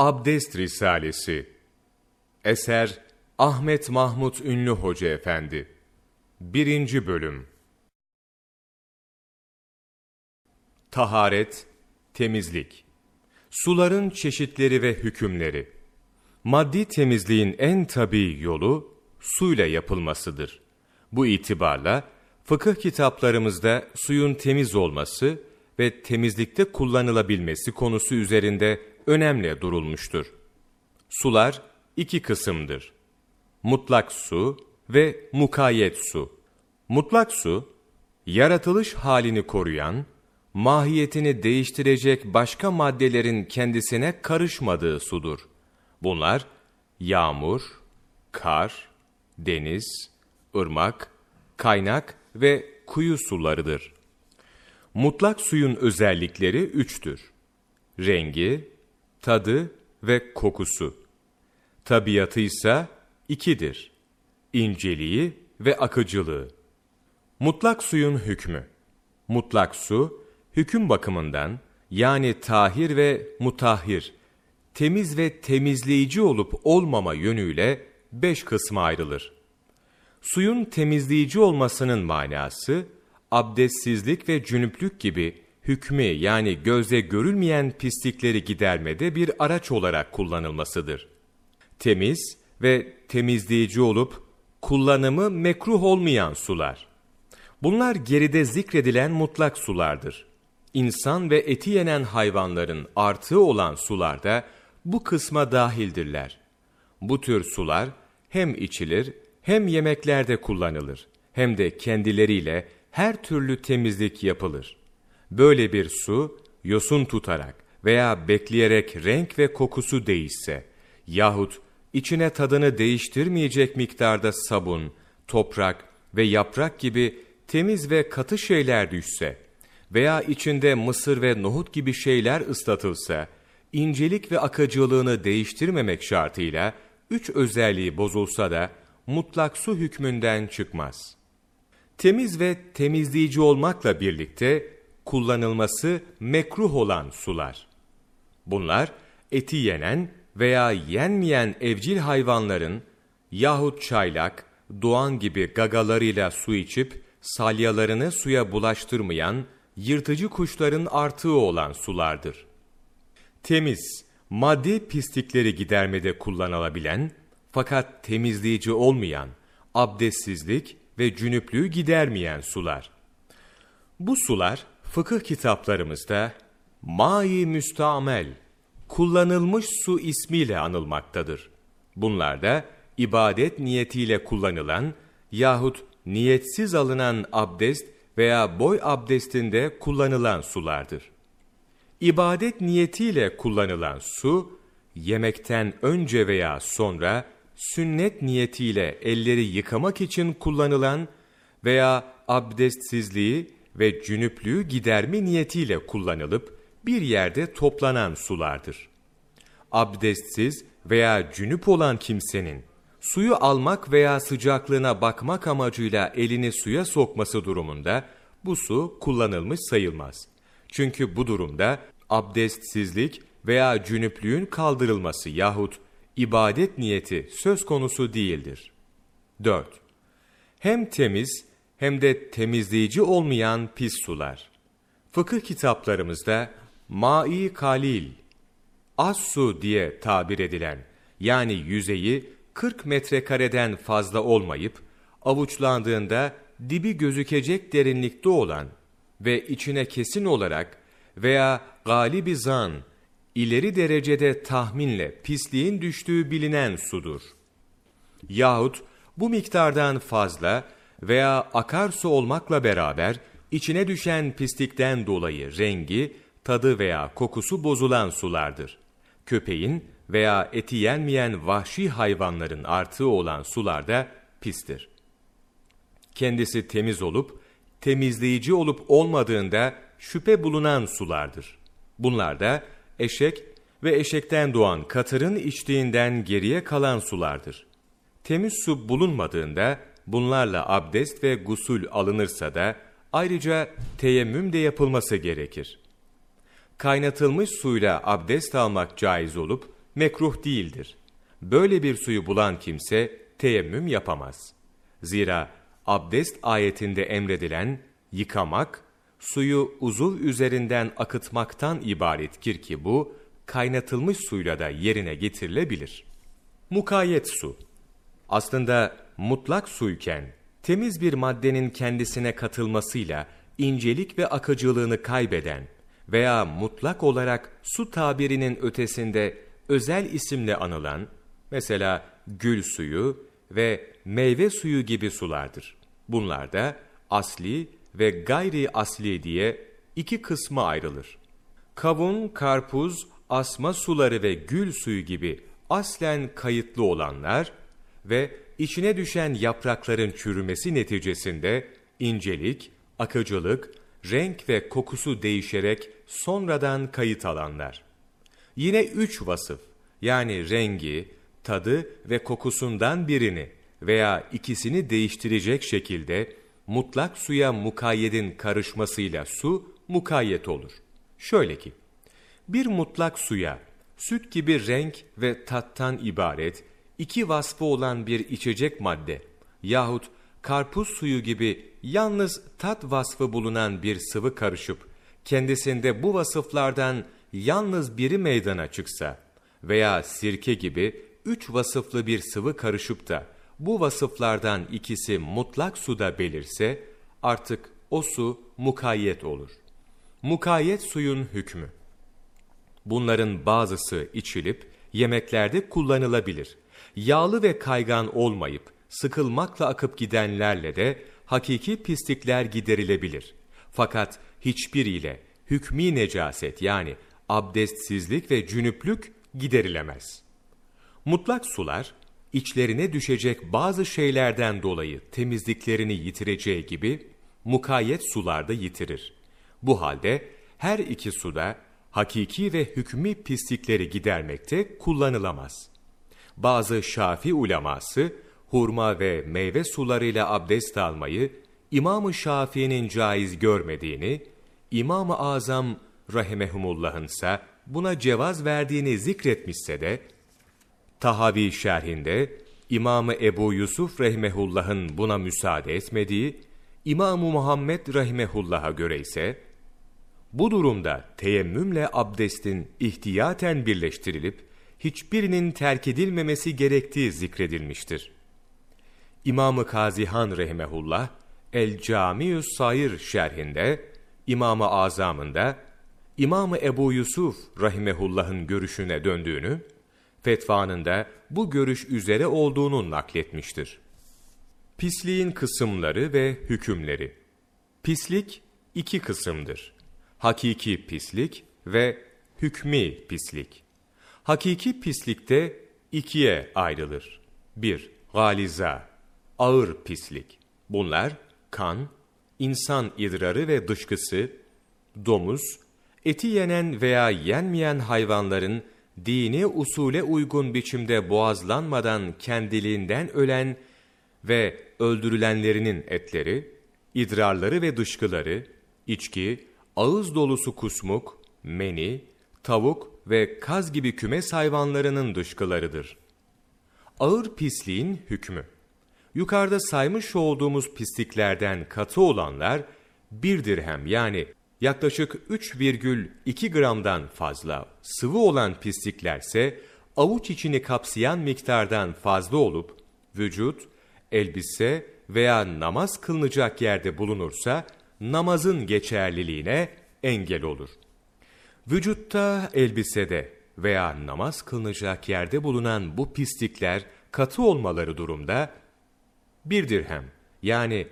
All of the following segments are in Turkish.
Abdest Risalesi Eser Ahmet Mahmut Ünlü Hoca Efendi 1. Bölüm Taharet, temizlik Suların çeşitleri ve hükümleri Maddi temizliğin en tabii yolu suyla yapılmasıdır. Bu itibarla fıkıh kitaplarımızda suyun temiz olması ve temizlikte kullanılabilmesi konusu üzerinde önemli durulmuştur. Sular iki kısımdır. Mutlak su ve mukayyet su. Mutlak su, yaratılış halini koruyan, mahiyetini değiştirecek başka maddelerin kendisine karışmadığı sudur. Bunlar yağmur, kar, deniz, ırmak, kaynak ve kuyu sularıdır. Mutlak suyun özellikleri üçtür. Rengi, tadı ve kokusu. Tabiatı ise ikidir. İnceliği ve akıcılığı. Mutlak suyun hükmü. Mutlak su, hüküm bakımından yani tahir ve mutahhir, temiz ve temizleyici olup olmama yönüyle beş kısma ayrılır. Suyun temizleyici olmasının manası, abdestsizlik ve cünüplük gibi hükmü yani gözle görülmeyen pislikleri gidermede bir araç olarak kullanılmasıdır. Temiz ve temizleyici olup kullanımı mekruh olmayan sular. Bunlar geride zikredilen mutlak sulardır. İnsan ve eti yenen hayvanların artığı olan sular da bu kısma dahildirler. Bu tür sular hem içilir hem yemeklerde kullanılır hem de kendileriyle her türlü temizlik yapılır. Böyle bir su, yosun tutarak veya bekleyerek renk ve kokusu değişse yahut içine tadını değiştirmeyecek miktarda sabun, toprak ve yaprak gibi temiz ve katı şeyler düşse veya içinde mısır ve nohut gibi şeyler ıslatılsa, incelik ve akıcılığını değiştirmemek şartıyla üç özelliği bozulsa da mutlak su hükmünden çıkmaz. Temiz ve temizleyici olmakla birlikte kullanılması mekruh olan sular. Bunlar eti yenen veya yenmeyen evcil hayvanların yahut çaylak, doğan gibi gagalarıyla su içip salyalarını suya bulaştırmayan yırtıcı kuşların artığı olan sulardır. Temiz, maddi pislikleri gidermede kullanılabilen fakat temizleyici olmayan, abdestsizlik ve cünüplüğü gidermeyen sular. Bu sular fıkıh kitaplarımızda mai müstamel, kullanılmış su ismiyle anılmaktadır. Bunlar da ibadet niyetiyle kullanılan yahut niyetsiz alınan abdest veya boy abdestinde kullanılan sulardır. İbadet niyetiyle kullanılan su, yemekten önce veya sonra sünnet niyetiyle elleri yıkamak için kullanılan veya abdestsizliği ve cünüplüğü giderme niyetiyle kullanılıp bir yerde toplanan sulardır. Abdestsiz veya cünüp olan kimsenin suyu almak veya sıcaklığına bakmak amacıyla elini suya sokması durumunda bu su kullanılmış sayılmaz. Çünkü bu durumda abdestsizlik veya cünüplüğün kaldırılması yahut ibadet niyeti söz konusu değildir. 4. Hem temiz hem de temizleyici olmayan pis sular. Fıkıh kitaplarımızda mai kalil, az su diye tabir edilen yani yüzeyi 40 metrekareden fazla olmayıp avuçlandığında dibi gözükecek derinlikte olan ve içine kesin olarak veya galibi zan, ileri derecede tahminle pisliğin düştüğü bilinen sudur. Yahut bu miktardan fazla veya akarsu olmakla beraber içine düşen pislikten dolayı rengi, tadı veya kokusu bozulan sulardır. Köpeğin veya eti yenmeyen vahşi hayvanların artığı olan sularda pistir. Kendisi temiz olup, temizleyici olup olmadığında şüphe bulunan sulardır. Bunlar da eşek ve eşekten doğan katırın içtiğinden geriye kalan sulardır. Temiz su bulunmadığında bunlarla abdest ve gusül alınırsa da ayrıca teyemmüm de yapılması gerekir. Kaynatılmış suyla abdest almak caiz olup mekruh değildir. Böyle bir suyu bulan kimse teyemmüm yapamaz. Zira abdest ayetinde emredilen yıkamak, suyu uzuv üzerinden akıtmaktan ibarettir ki bu, kaynatılmış suyla da yerine getirilebilir. Mukayyet su Aslında mutlak suyken, temiz bir maddenin kendisine katılmasıyla incelik ve akıcılığını kaybeden veya mutlak olarak su tabirinin ötesinde özel isimle anılan, mesela gül suyu ve meyve suyu gibi sulardır. Bunlar da asli ve gayri asli diye iki kısma ayrılır. Kavun, karpuz, asma suları ve gül suyu gibi aslen kayıtlı olanlar ve içine düşen yaprakların çürümesi neticesinde incelik, akıcılık, renk ve kokusu değişerek sonradan kayıt alanlar. Yine üç vasıf yani rengi, tadı ve kokusundan birini veya ikisini değiştirecek şekilde mutlak suya mukayyedin karışmasıyla su mukayyet olur. Şöyle ki, bir mutlak suya süt gibi renk ve tattan ibaret iki vasfı olan bir içecek madde yahut karpuz suyu gibi yalnız tat vasfı bulunan bir sıvı karışıp kendisinde bu vasıflardan yalnız biri meydana çıksa veya sirke gibi üç vasıflı bir sıvı karışıp da bu vasıflardan ikisi mutlak suda belirse artık o su mukayyet olur. Mukayyet suyun hükmü. Bunların bazısı içilip yemeklerde kullanılabilir. Yağlı ve kaygan olmayıp sıkılmakla akıp gidenlerle de hakiki pislikler giderilebilir. Fakat hiçbiriyle hükmî necaset yani abdestsizlik ve cünüplük giderilemez. Mutlak sular, içlerine düşecek bazı şeylerden dolayı temizliklerini yitireceği gibi mukayyet sularda yitirir. Bu halde her iki suda hakiki ve hükmü pislikleri gidermekte kullanılamaz. Bazı Şafi uleması hurma ve meyve sularıyla abdest almayı İmam-ı Şafii'nin caiz görmediğini, İmam-ı Azam rahimehumullah'ın ise buna cevaz verdiğini zikretmişse de, Tahavi şerhinde İmam-ı Ebu Yusuf rahimehullah'ın buna müsaade etmediği, İmam-ı Muhammed rahimehullah'a göre ise, bu durumda teyemmümle abdestin ihtiyaten birleştirilip, hiçbirinin terk edilmemesi gerektiği zikredilmiştir. İmam-ı Kazihan Rahimehullah, El-Camius Sayır şerhinde, İmam-ı Azam'ında, İmam-ı Ebu Yusuf Rahimehullah'ın görüşüne döndüğünü, fetvanın da bu görüş üzere olduğunu nakletmiştir. Pisliğin kısımları ve hükümleri Pislik iki kısımdır. Hakiki pislik ve hükmi pislik. Hakiki pislikte ikiye ayrılır. 1. Galiza, ağır pislik. Bunlar kan, insan idrarı ve dışkısı, domuz, eti yenen veya yenmeyen hayvanların dini usule uygun biçimde boğazlanmadan kendiliğinden ölen ve öldürülenlerinin etleri, idrarları ve dışkıları, içki, ağız dolusu kusmuk, meni, tavuk ve kaz gibi kümes hayvanlarının dışkılarıdır. Ağır pisliğin hükmü. Yukarıda saymış olduğumuz pisliklerden katı olanlar, bir dirhem yani yaklaşık 3,2 gramdan fazla sıvı olan pisliklerse avuç içini kapsayan miktardan fazla olup vücut, elbise veya namaz kılınacak yerde bulunursa namazın geçerliliğine engel olur. Vücutta, elbisede veya namaz kılınacak yerde bulunan bu pislikler katı olmaları durumda bir dirhem yani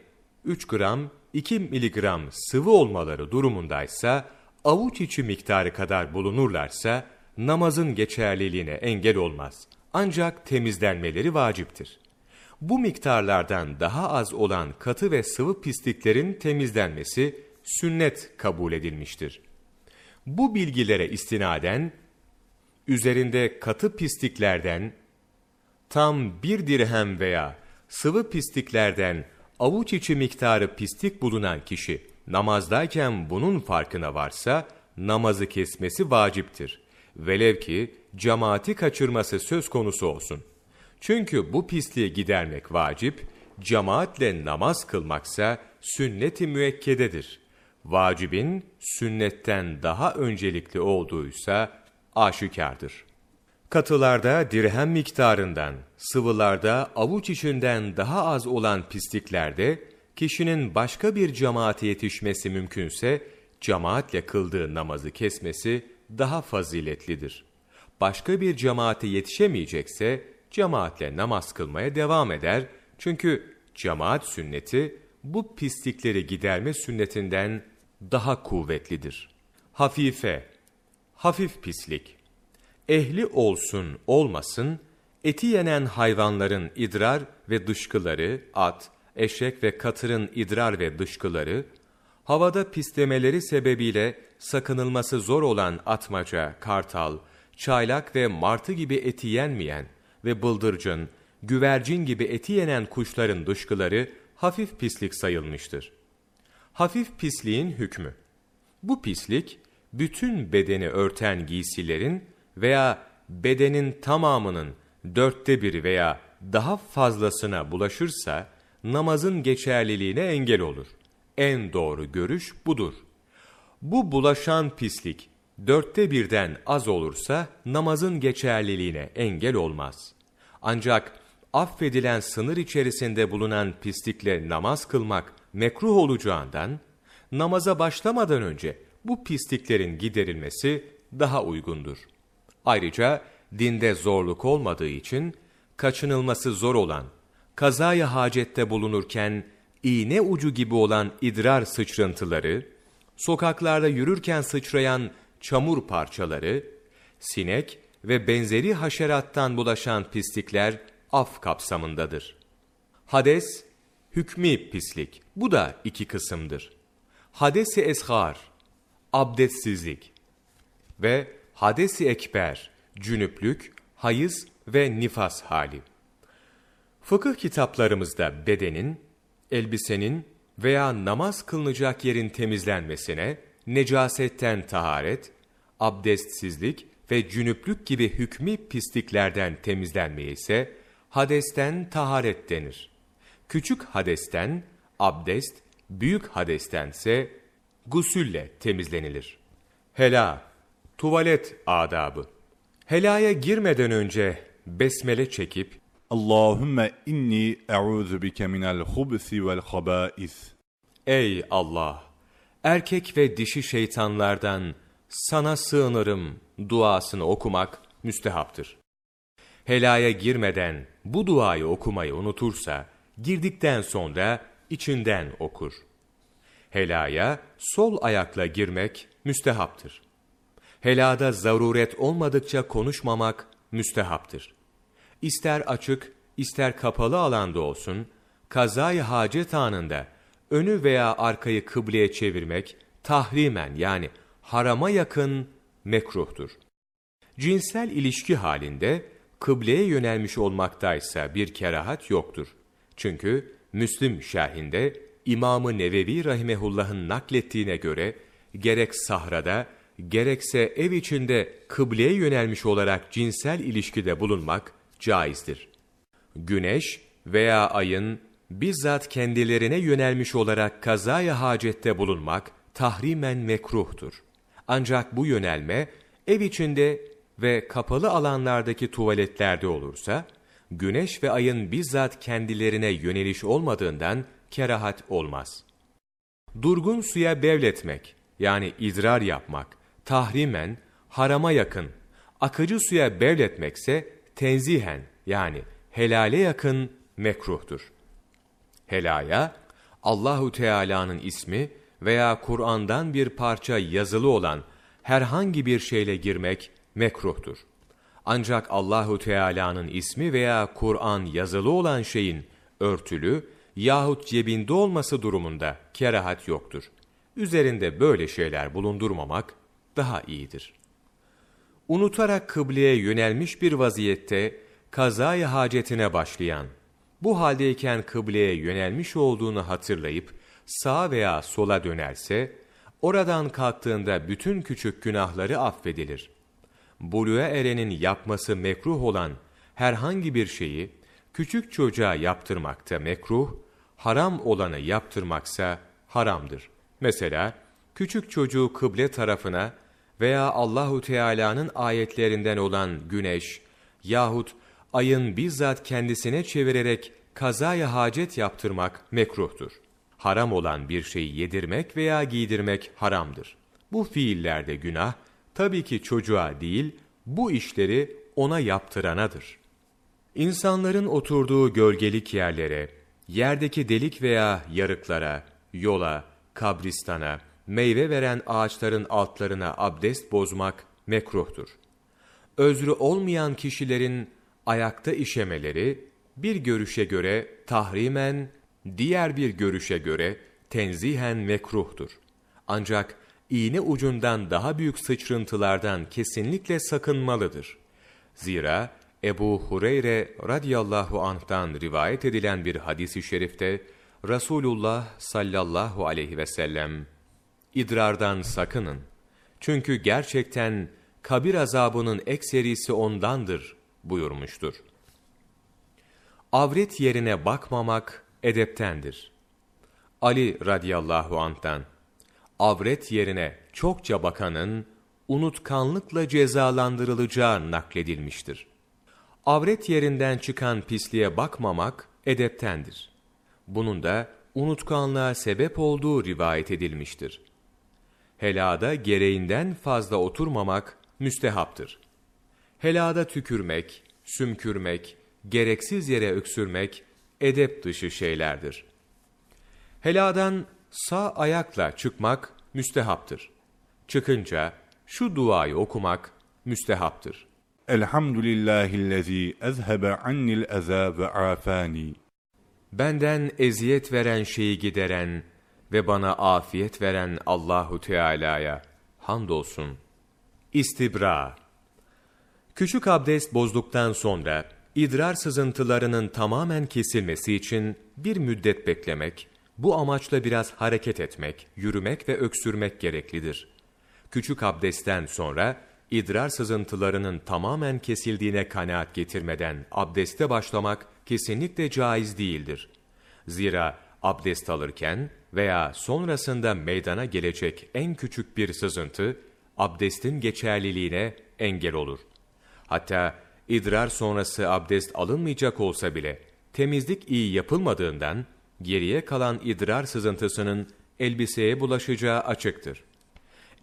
3 gram 2 miligram sıvı olmaları durumundaysa avuç içi miktarı kadar bulunurlarsa namazın geçerliliğine engel olmaz. Ancak temizlenmeleri vaciptir. Bu miktarlardan daha az olan katı ve sıvı pisliklerin temizlenmesi sünnet kabul edilmiştir. Bu bilgilere istinaden üzerinde katı pisliklerden tam bir dirhem veya sıvı pisliklerden avuç içi miktarı pislik bulunan kişi namazdayken bunun farkına varsa namazı kesmesi vaciptir Velev ki cemaati kaçırması söz konusu olsun. Çünkü bu pisliği gidermek vacip, cemaatle namaz kılmaksa sünnet-i müekkededir. Vacibin sünnetten daha öncelikli olduğuysa aşikardır. Katılarda dirhem miktarından, sıvılarda avuç içinden daha az olan pisliklerde, kişinin başka bir cemaate yetişmesi mümkünse, cemaatle kıldığı namazı kesmesi daha faziletlidir. Başka bir cemaate yetişemeyecekse, cemaatle namaz kılmaya devam eder. Çünkü cemaat sünneti, bu pislikleri giderme sünnetinden daha kuvvetlidir. Hafife, hafif pislik. Ehli olsun olmasın, eti yenen hayvanların idrar ve dışkıları, at, eşek ve katırın idrar ve dışkıları, havada pislemeleri sebebiyle sakınılması zor olan atmaca, kartal, çaylak ve martı gibi eti yenmeyen ve bıldırcın, güvercin gibi eti yenen kuşların dışkıları hafif pislik sayılmıştır. Hafif pisliğin hükmü. Bu pislik, bütün bedeni örten giysilerin veya bedenin tamamının dörtte biri veya daha fazlasına bulaşırsa, namazın geçerliliğine engel olur. En doğru görüş budur. Bu bulaşan pislik, dörtte birden az olursa namazın geçerliliğine engel olmaz. Ancak affedilen sınır içerisinde bulunan pislikle namaz kılmak mekruh olacağından, namaza başlamadan önce bu pisliklerin giderilmesi daha uygundur. Ayrıca dinde zorluk olmadığı için kaçınılması zor olan, kazaya hacette bulunurken iğne ucu gibi olan idrar sıçrıntıları, sokaklarda yürürken sıçrayan çamur parçaları, sinek ve benzeri haşerattan bulaşan pislikler af kapsamındadır. Hades, hükmi pislik. Bu da iki kısımdır. Hadesi eshar, abdestsizlik ve hadesi ekber, cünüplük, hayız ve nifas hali. Fıkıh kitaplarımızda bedenin, elbisenin veya namaz kılınacak yerin temizlenmesine, necasetten taharet, abdestsizlik ve cünüplük gibi hükmi pisliklerden temizlenmeye ise hadesten taharet denir. Küçük hadesten abdest, büyük hadestense gusülle temizlenilir. Hela, tuvalet adabı. Helaya girmeden önce besmele çekip Allahümme inni e'udhu bike minel hubsi vel habais. Ey Allah! Erkek ve dişi şeytanlardan sana sığınırım duasını okumak müstehaptır. Helaya girmeden bu duayı okumayı unutursa, girdikten sonra içinden okur. Helaya sol ayakla girmek müstehaptır. Helada zaruret olmadıkça konuşmamak müstehaptır. İster açık, ister kapalı alanda olsun, kazayı hacet anında önü veya arkayı kıbleye çevirmek tahrimen yani harama yakın mekruhtur. Cinsel ilişki halinde kıbleye yönelmiş olmaktaysa bir kerahat yoktur. Çünkü Müslim şerhinde İmam-ı Nevevi Rahimehullah'ın naklettiğine göre gerek sahrada gerekse ev içinde kıbleye yönelmiş olarak cinsel ilişkide bulunmak caizdir. Güneş veya ayın bizzat kendilerine yönelmiş olarak kazaya hacette bulunmak tahrimen mekruhtur. Ancak bu yönelme ev içinde ve kapalı alanlardaki tuvaletlerde olursa, güneş ve ayın bizzat kendilerine yöneliş olmadığından kerahat olmaz. Durgun suya bevletmek, yani idrar yapmak, tahrimen, harama yakın, akıcı suya bevletmekse tenzihen, yani helale yakın mekruhtur. Helaya, Allahu Teala'nın ismi veya Kur'an'dan bir parça yazılı olan herhangi bir şeyle girmek mekruhtur. Ancak Allahu Teala'nın ismi veya Kur'an yazılı olan şeyin örtülü yahut cebinde olması durumunda kerahat yoktur. Üzerinde böyle şeyler bulundurmamak daha iyidir. Unutarak kıbleye yönelmiş bir vaziyette kazayı hacetine başlayan, bu haldeyken kıbleye yönelmiş olduğunu hatırlayıp sağa veya sola dönerse, oradan kalktığında bütün küçük günahları affedilir. Buluğa erenin yapması mekruh olan herhangi bir şeyi küçük çocuğa yaptırmakta mekruh, haram olanı yaptırmaksa haramdır. Mesela küçük çocuğu kıble tarafına veya Allahu Teala'nın ayetlerinden olan güneş yahut ayın bizzat kendisine çevirerek kazaya hacet yaptırmak mekruhtur. Haram olan bir şeyi yedirmek veya giydirmek haramdır. Bu fiillerde günah, tabii ki çocuğa değil, bu işleri ona yaptıranadır. İnsanların oturduğu gölgelik yerlere, yerdeki delik veya yarıklara, yola, kabristana, meyve veren ağaçların altlarına abdest bozmak mekruhtur. Özrü olmayan kişilerin ayakta işemeleri bir görüşe göre tahrimen, diğer bir görüşe göre tenzihen mekruhtur. Ancak iğne ucundan daha büyük sıçrıntılardan kesinlikle sakınmalıdır. Zira Ebu Hureyre radıyallahu anh'tan rivayet edilen bir hadis-i şerifte Resulullah sallallahu aleyhi ve sellem idrardan sakının. Çünkü gerçekten kabir azabının ekserisi ondandır buyurmuştur. Avret yerine bakmamak edeptendir. Ali radıyallahu anh'tan avret yerine çokça bakanın unutkanlıkla cezalandırılacağı nakledilmiştir. Avret yerinden çıkan pisliğe bakmamak edeptendir. Bunun da unutkanlığa sebep olduğu rivayet edilmiştir. Helada gereğinden fazla oturmamak müstehaptır. Helada tükürmek, sümkürmek, gereksiz yere öksürmek edep dışı şeylerdir. Heladan sağ ayakla çıkmak müstehaptır. Çıkınca şu duayı okumak müstehaptır. Elhamdülillahillezî ezhebe annil eza ve afani. Benden eziyet veren şeyi gideren ve bana afiyet veren Allahu Teala'ya hamdolsun. İstibra Küçük abdest bozduktan sonra idrar sızıntılarının tamamen kesilmesi için bir müddet beklemek, bu amaçla biraz hareket etmek, yürümek ve öksürmek gereklidir. Küçük abdestten sonra idrar sızıntılarının tamamen kesildiğine kanaat getirmeden abdeste başlamak kesinlikle caiz değildir. Zira abdest alırken veya sonrasında meydana gelecek en küçük bir sızıntı, abdestin geçerliliğine engel olur. Hatta idrar sonrası abdest alınmayacak olsa bile, temizlik iyi yapılmadığından, geriye kalan idrar sızıntısının elbiseye bulaşacağı açıktır.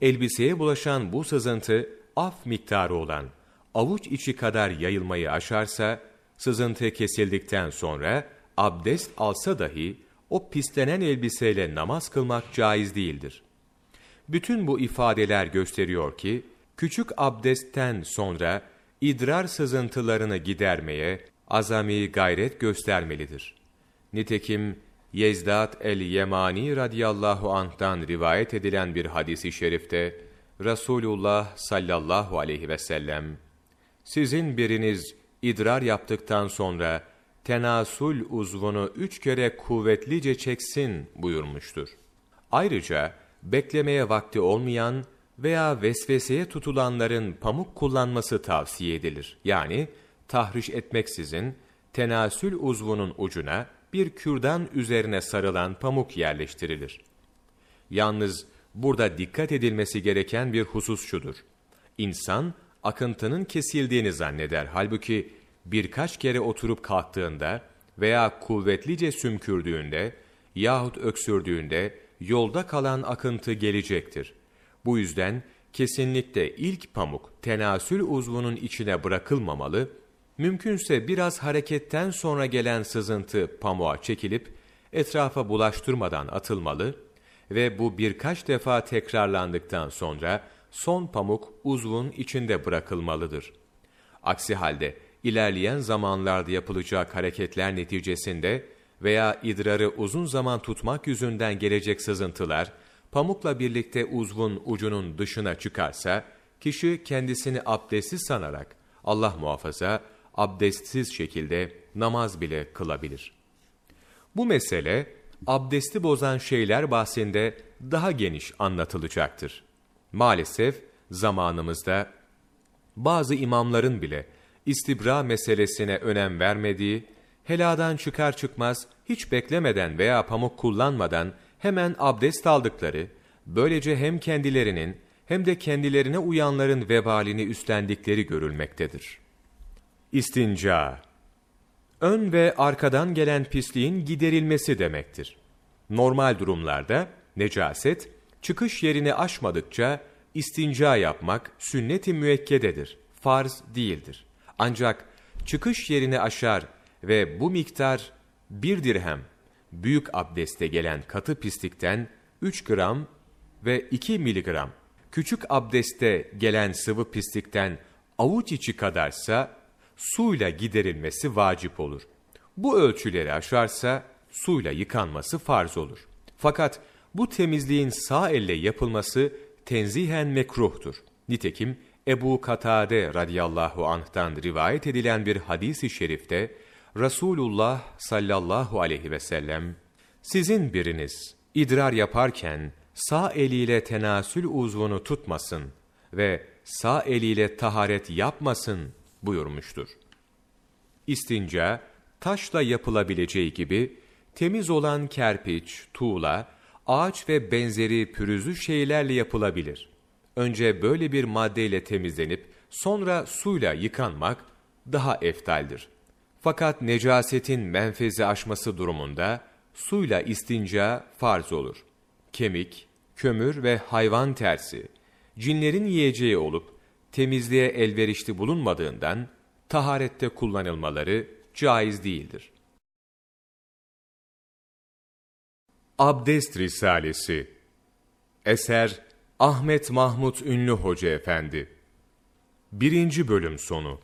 Elbiseye bulaşan bu sızıntı, af miktarı olan avuç içi kadar yayılmayı aşarsa, sızıntı kesildikten sonra abdest alsa dahi o pislenen elbiseyle namaz kılmak caiz değildir. Bütün bu ifadeler gösteriyor ki, küçük abdestten sonra idrar sızıntılarını gidermeye azami gayret göstermelidir. Nitekim Yezdat el-Yemani radıyallahu anh'tan rivayet edilen bir hadisi şerifte Resulullah sallallahu aleyhi ve sellem sizin biriniz idrar yaptıktan sonra tenasul uzvunu üç kere kuvvetlice çeksin buyurmuştur. Ayrıca beklemeye vakti olmayan veya vesveseye tutulanların pamuk kullanması tavsiye edilir. Yani tahriş etmeksizin tenasül uzvunun ucuna bir kürdan üzerine sarılan pamuk yerleştirilir. Yalnız burada dikkat edilmesi gereken bir husus şudur. İnsan akıntının kesildiğini zanneder. Halbuki birkaç kere oturup kalktığında veya kuvvetlice sümkürdüğünde yahut öksürdüğünde yolda kalan akıntı gelecektir. Bu yüzden kesinlikle ilk pamuk tenasül uzvunun içine bırakılmamalı, mümkünse biraz hareketten sonra gelen sızıntı pamuğa çekilip etrafa bulaştırmadan atılmalı ve bu birkaç defa tekrarlandıktan sonra son pamuk uzvun içinde bırakılmalıdır. Aksi halde ilerleyen zamanlarda yapılacak hareketler neticesinde veya idrarı uzun zaman tutmak yüzünden gelecek sızıntılar, pamukla birlikte uzvun ucunun dışına çıkarsa, kişi kendisini abdestsiz sanarak, Allah muhafaza, abdestsiz şekilde namaz bile kılabilir. Bu mesele, abdesti bozan şeyler bahsinde daha geniş anlatılacaktır. Maalesef zamanımızda Bazı imamların bile istibra meselesine önem vermediği, heladan çıkar çıkmaz hiç beklemeden veya pamuk kullanmadan hemen abdest aldıkları, böylece hem kendilerinin hem de kendilerine uyanların vebalini üstlendikleri görülmektedir. İstinca Ön ve arkadan gelen pisliğin giderilmesi demektir. Normal durumlarda necaset, çıkış yerini aşmadıkça istinca yapmak sünnet-i müekkededir, farz değildir. Ancak çıkış yerini aşar ve bu miktar bir dirhem, büyük abdeste gelen katı pislikten 3 gram ve 2 miligram, küçük abdeste gelen sıvı pislikten avuç içi kadarsa suyla giderilmesi vacip olur. Bu ölçüleri aşarsa suyla yıkanması farz olur. Fakat bu temizliğin sağ elle yapılması tenzihen mekruhtur. Nitekim Ebu Katade radıyallahu anh'tan rivayet edilen bir hadis-i şerifte Resulullah sallallahu aleyhi ve sellem sizin biriniz idrar yaparken sağ eliyle tenasül uzvunu tutmasın ve sağ eliyle taharet yapmasın buyurmuştur. İstinca, taşla yapılabileceği gibi temiz olan kerpiç, tuğla, ağaç ve benzeri pürüzlü şeylerle yapılabilir. Önce böyle bir maddeyle temizlenip sonra suyla yıkanmak daha eftaldir. Fakat necasetin menfezi aşması durumunda suyla istinca farz olur. Kemik, kömür ve hayvan tersi, cinlerin yiyeceği olup temizliğe elverişli bulunmadığından taharette kullanılmaları caiz değildir. Abdest Risalesi Eser Ahmet Mahmut Ünlü Hoca Efendi 1. Bölüm Sonu